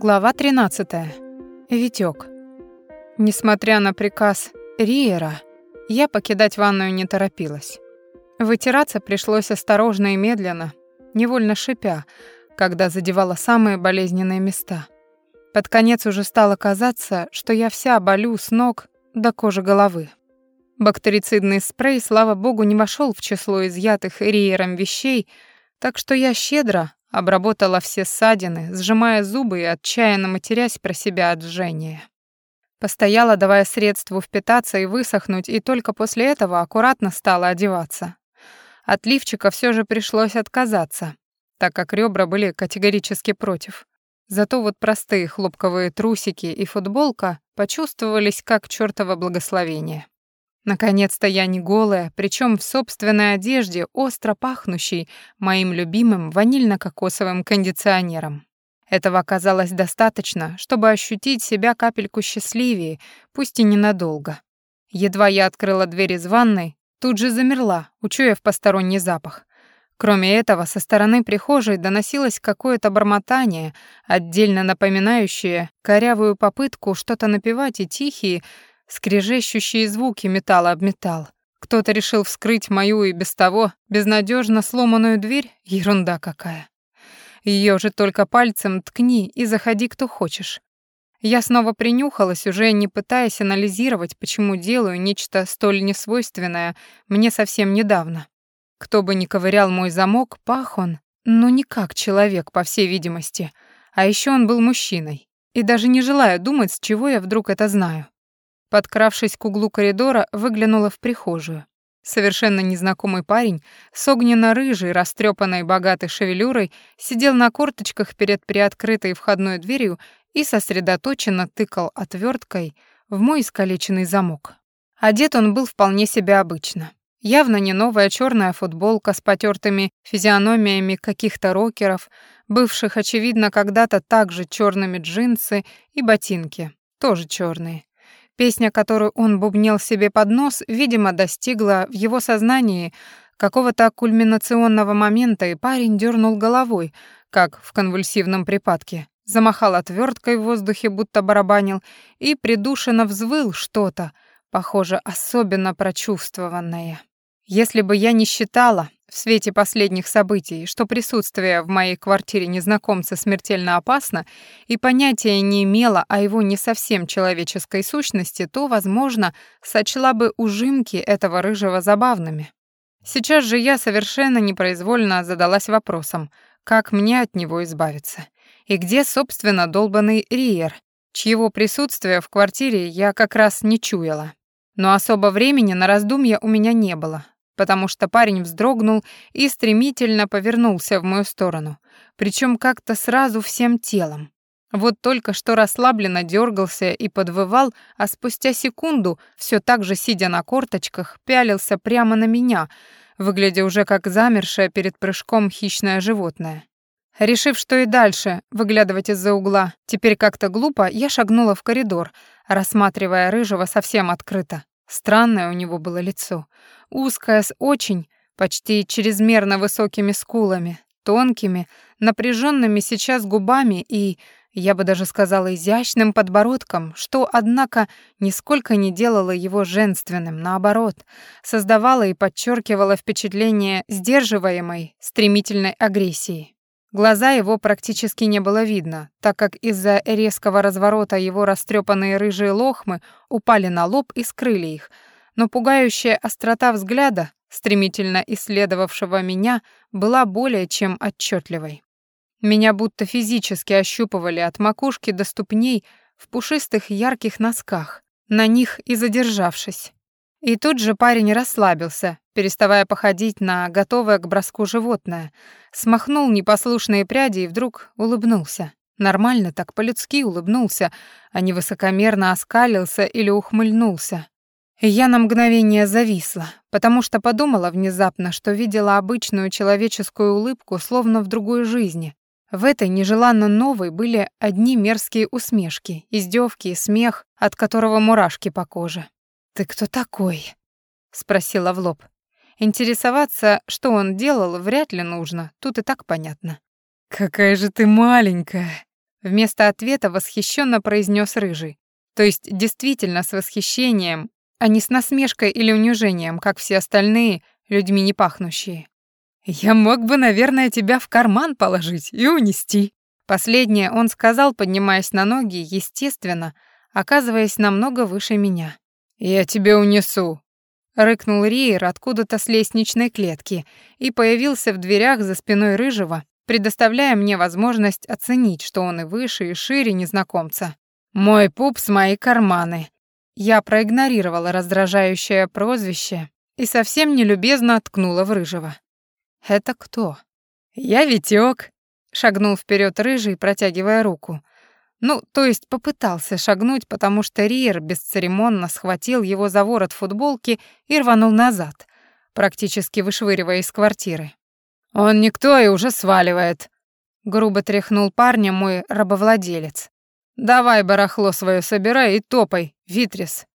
Глава 13. Витёк. Несмотря на приказ Риера, я покидать ванную не торопилась. Вытираться пришлось осторожно и медленно, невольно шипя, когда задевала самые болезненные места. Под конец уже стало казаться, что я вся болю с ног до кожи головы. Бактерицидный спрей, слава богу, не вошел в число изъятых Риером вещей, так что я щедро обработала все ссадины, сжимая зубы и отчаянно матерясь про себя от жжения. Постояла, давая средству впитаться и высохнуть, и только после этого аккуратно стала одеваться. От лифчика все же пришлось отказаться, так как ребра были категорически против. Зато вот простые хлопковые трусики и футболка почувствовались как чёртово благословение. Наконец-то я не голая, причем в собственной одежде, остро пахнущей моим любимым ванильно-кокосовым кондиционером. Этого оказалось достаточно, чтобы ощутить себя капельку счастливее, пусть и ненадолго. Едва я открыла дверь из ванной, тут же замерла, учуяв посторонний запах. Кроме этого, со стороны прихожей доносилось какое-то бормотание, отдельно напоминающее корявую попытку что-то напевать и тихие, скрежещущие звуки металла об металл. Кто-то решил вскрыть мою и без того безнадежно сломанную дверь? Ерунда какая. Ее же только пальцем ткни и заходи кто хочешь. Я снова принюхалась, уже не пытаясь анализировать, почему делаю нечто столь несвойственное мне совсем недавно. Кто бы ни ковырял мой замок, пах он, но не как человек, по всей видимости. А еще он был мужчиной. И даже не желая думать, с чего я вдруг это знаю. Подкравшись к углу коридора, выглянула в прихожую. Совершенно незнакомый парень с огненно-рыжей, растрепанной богатой шевелюрой сидел на корточках перед приоткрытой входной дверью и сосредоточенно тыкал отверткой в мой искалеченный замок. Одет он был вполне себе обычно. Явно не новая черная футболка с потертыми физиономиями каких-то рокеров, бывших, очевидно, когда-то также черными джинсы и ботинки, тоже черные. Песня, которую он бубнил себе под нос, видимо, достигла в его сознании какого-то кульминационного момента, и парень дернул головой, как в конвульсивном припадке, замахал отверткой в воздухе, будто барабанил, и придушенно взвыл что-то, похоже, особенно прочувствованное. Если бы я не считала, в свете последних событий, что присутствие в моей квартире незнакомца смертельно опасно, и понятия не имела о его не совсем человеческой сущности, то, возможно, сочла бы ужимки этого рыжего забавными. Сейчас же я совершенно непроизвольно задалась вопросом, как мне от него избавиться. И где, собственно, долбанный Риер, чьего присутствия в квартире я как раз не чуяла. Но особо времени на раздумья у меня не было потому что парень вздрогнул и стремительно повернулся в мою сторону, причем как-то сразу всем телом. Вот только что расслабленно дергался и подвывал, а спустя секунду, все так же сидя на корточках, пялился прямо на меня, выглядя уже как замершее перед прыжком хищное животное. Решив, что и дальше выглядывать из-за угла теперь как-то глупо, я шагнула в коридор, рассматривая рыжего совсем открыто. Странное у него было лицо. Узкое, с очень, почти чрезмерно высокими скулами, тонкими, напряженными сейчас губами и, я бы даже сказала, изящным подбородком, что, однако, нисколько не делало его женственным, наоборот, создавало и подчеркивало впечатление сдерживаемой, стремительной агрессии. Глаза его практически не было видно, так как из-за резкого разворота его растрепанные рыжие лохмы упали на лоб и скрыли их, но пугающая острота взгляда, стремительно исследовавшего меня, была более чем отчетливой. Меня будто физически ощупывали от макушки до ступней в пушистых ярких носках, на них и задержавшись. И тут же парень расслабился, переставая походить на готовое к броску животное, смахнул непослушные пряди и вдруг улыбнулся. Нормально так по-людски улыбнулся, а не высокомерно оскалился или ухмыльнулся. Я на мгновение зависла, потому что подумала внезапно, что видела обычную человеческую улыбку словно в другой жизни. В этой нежеланно новой были одни мерзкие усмешки, издевки и смех, от которого мурашки по коже. «Ты кто такой?» — спросила в лоб. Интересоваться, что он делал, вряд ли нужно, тут и так понятно. «Какая же ты маленькая!» — Вместо ответа восхищенно произнес рыжий. То есть действительно с восхищением, а не с насмешкой или унижением, как все остальные, людьми не пахнущие. «Я мог бы, наверное, тебя в карман положить и унести». Последнее он сказал, поднимаясь на ноги, естественно, оказываясь намного выше меня. «Я тебе унесу», — рыкнул Риер откуда-то с лестничной клетки и появился в дверях за спиной Рыжего, предоставляя мне возможность оценить, что он и выше, и шире незнакомца. «Мой пупс, мои карманы». Я проигнорировала раздражающее прозвище и совсем нелюбезно ткнула в Рыжего. «Это кто?» «Я Витёк», — шагнул вперед Рыжий, протягивая руку. Ну, то есть попытался шагнуть, потому что Риер бесцеремонно схватил его за ворот футболки и рванул назад, практически вышвыривая из квартиры. «Он никто и уже сваливает», — грубо тряхнул парня мой рабовладелец. «Давай барахло свое собирай и топай, Витрис».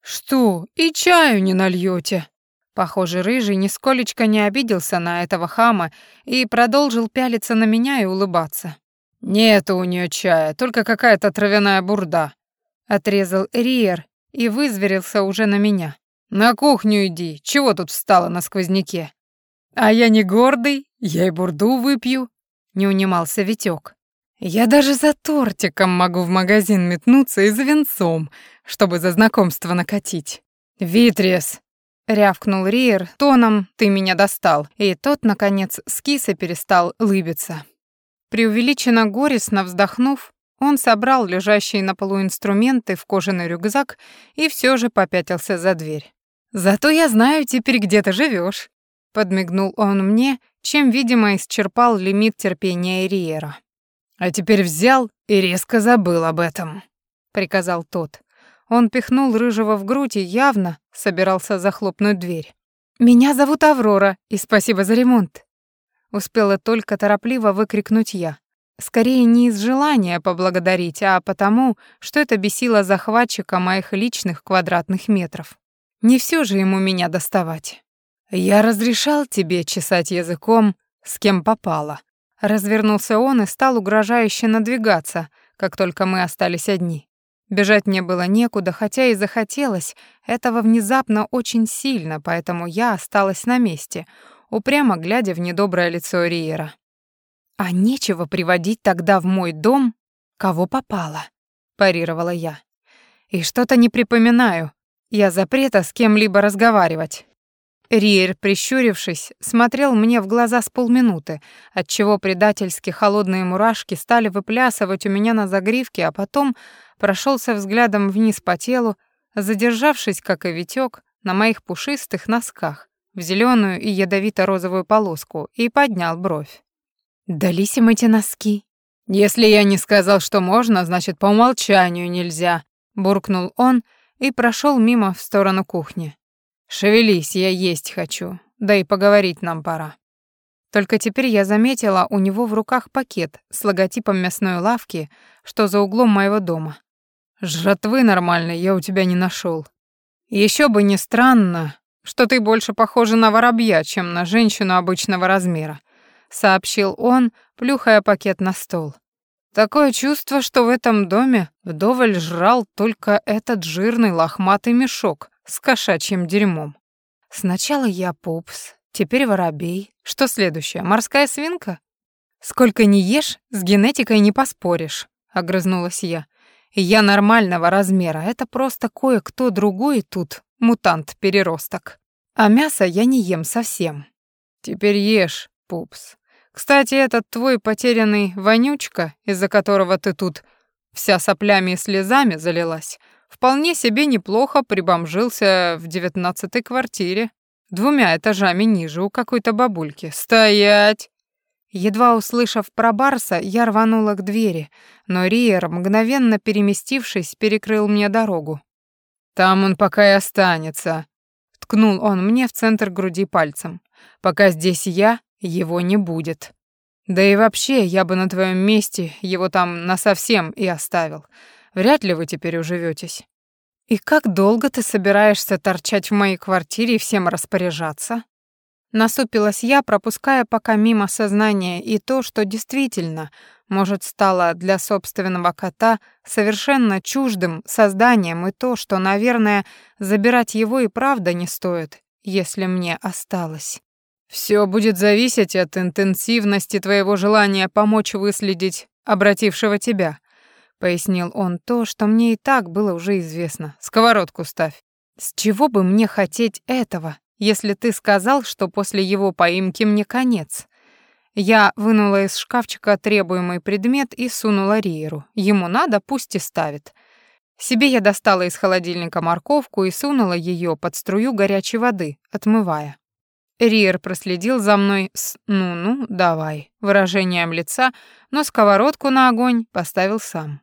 «Что, и чаю не нальете? Похоже, Рыжий нисколечко не обиделся на этого хама и продолжил пялиться на меня и улыбаться. «Нету у нее чая, только какая-то травяная бурда», — отрезал Риер и вызверился уже на меня. «На кухню иди, чего тут встала на сквозняке?» «А я не гордый, я и бурду выпью», — не унимался Витёк. «Я даже за тортиком могу в магазин метнуться и за венцом, чтобы за знакомство накатить». «Витрис!» — рявкнул Риер тоном «ты меня достал», и тот, наконец, скис и перестал лыбиться. Преувеличенно горестно вздохнув, он собрал лежащие на полу инструменты в кожаный рюкзак и все же попятился за дверь. «Зато я знаю теперь, где ты живешь, подмигнул он мне, чем, видимо, исчерпал лимит терпения Риера. «А теперь взял и резко забыл об этом», — приказал тот. Он пихнул Рыжего в грудь и явно собирался захлопнуть дверь. «Меня зовут Аврора, и спасибо за ремонт», — успела только торопливо выкрикнуть я. Скорее не из желания поблагодарить, а потому, что это бесило захватчика моих личных квадратных метров. Не все же ему меня доставать. «Я разрешал тебе чесать языком, с кем попало». Развернулся он и стал угрожающе надвигаться, как только мы остались одни. Бежать мне было некуда, хотя и захотелось этого внезапно очень сильно, поэтому я осталась на месте, упрямо глядя в недоброе лицо Риера. «А нечего приводить тогда в мой дом, кого попало», — парировала я. «И что-то не припоминаю. Я запрета с кем-либо разговаривать». Риер, прищурившись, смотрел мне в глаза с полминуты, отчего предательски холодные мурашки стали выплясывать у меня на загривке, а потом прошелся взглядом вниз по телу, задержавшись, как и Витёк, на моих пушистых носках, в зеленую и ядовито-розовую полоску, и поднял бровь. «Дались им эти носки?» «Если я не сказал, что можно, значит, по умолчанию нельзя», — буркнул он и прошел мимо в сторону кухни. «Шевелись, я есть хочу, да и поговорить нам пора». Только теперь я заметила у него в руках пакет с логотипом мясной лавки, что за углом моего дома. «Жратвы нормальной я у тебя не нашел. Еще бы не странно, что ты больше похожа на воробья, чем на женщину обычного размера», сообщил он, плюхая пакет на стол. Такое чувство, что в этом доме вдоволь жрал только этот жирный лохматый мешок, с кошачьим дерьмом. Сначала я пупс, теперь воробей. Что следующее, морская свинка? Сколько не ешь, с генетикой не поспоришь, огрызнулась я. Я нормального размера, это просто кое-кто другой тут, мутант-переросток. А мясо я не ем совсем. Теперь ешь, пупс. Кстати, этот твой потерянный вонючка, из-за которого ты тут вся соплями и слезами залилась, Вполне себе неплохо прибомжился в девятнадцатой квартире, двумя этажами ниже у какой-то бабульки. «Стоять!» Едва услышав про Барса, я рванула к двери, но Риер, мгновенно переместившись, перекрыл мне дорогу. «Там он пока и останется», — ткнул он мне в центр груди пальцем. «Пока здесь я, его не будет. Да и вообще, я бы на твоем месте его там насовсем и оставил. Вряд ли вы теперь уживетесь. И как долго ты собираешься торчать в моей квартире и всем распоряжаться? Насупилась я, пропуская пока мимо сознания и то, что действительно, может, стало для собственного кота совершенно чуждым созданием, и то, что, наверное, забирать его и правда не стоит, если мне осталось. Все будет зависеть от интенсивности твоего желания помочь выследить обратившего тебя, пояснил он то, что мне и так было уже известно. Сковородку ставь. С чего бы мне хотеть этого, если ты сказал, что после его поимки мне конец? Я вынула из шкафчика требуемый предмет и сунула Риеру. Ему надо, пусть и ставит. Себе я достала из холодильника морковку и сунула ее под струю горячей воды, отмывая. Риер проследил за мной с «ну-ну, давай» выражением лица, но сковородку на огонь поставил сам.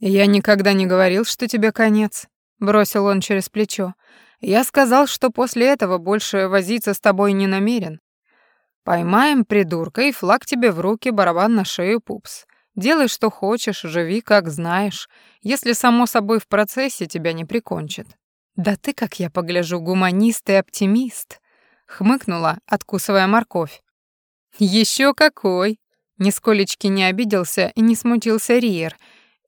«Я никогда не говорил, что тебе конец», — бросил он через плечо. «Я сказал, что после этого больше возиться с тобой не намерен. Поймаем придурка, и флаг тебе в руки, барабан на шею, пупс. Делай, что хочешь, живи, как знаешь, если, само собой, в процессе тебя не прикончат». «Да ты, как я погляжу, гуманист и оптимист», хмыкнула, откусывая морковь. Еще какой! Нисколечки не обиделся и не смутился Риер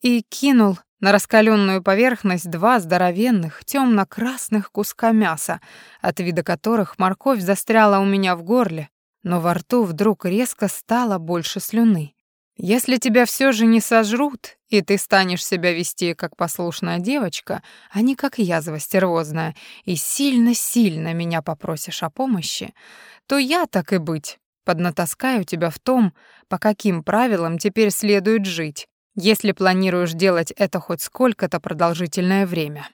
и кинул на раскаленную поверхность два здоровенных темно-красных куска мяса, от вида которых морковь застряла у меня в горле, но во рту вдруг резко стало больше слюны. Если тебя все же не сожрут, и ты станешь себя вести как послушная девочка, а не как язва стервозная, и сильно-сильно меня попросишь о помощи, то я, так и быть, поднатаскаю тебя в том, по каким правилам теперь следует жить, если планируешь делать это хоть сколько-то продолжительное время.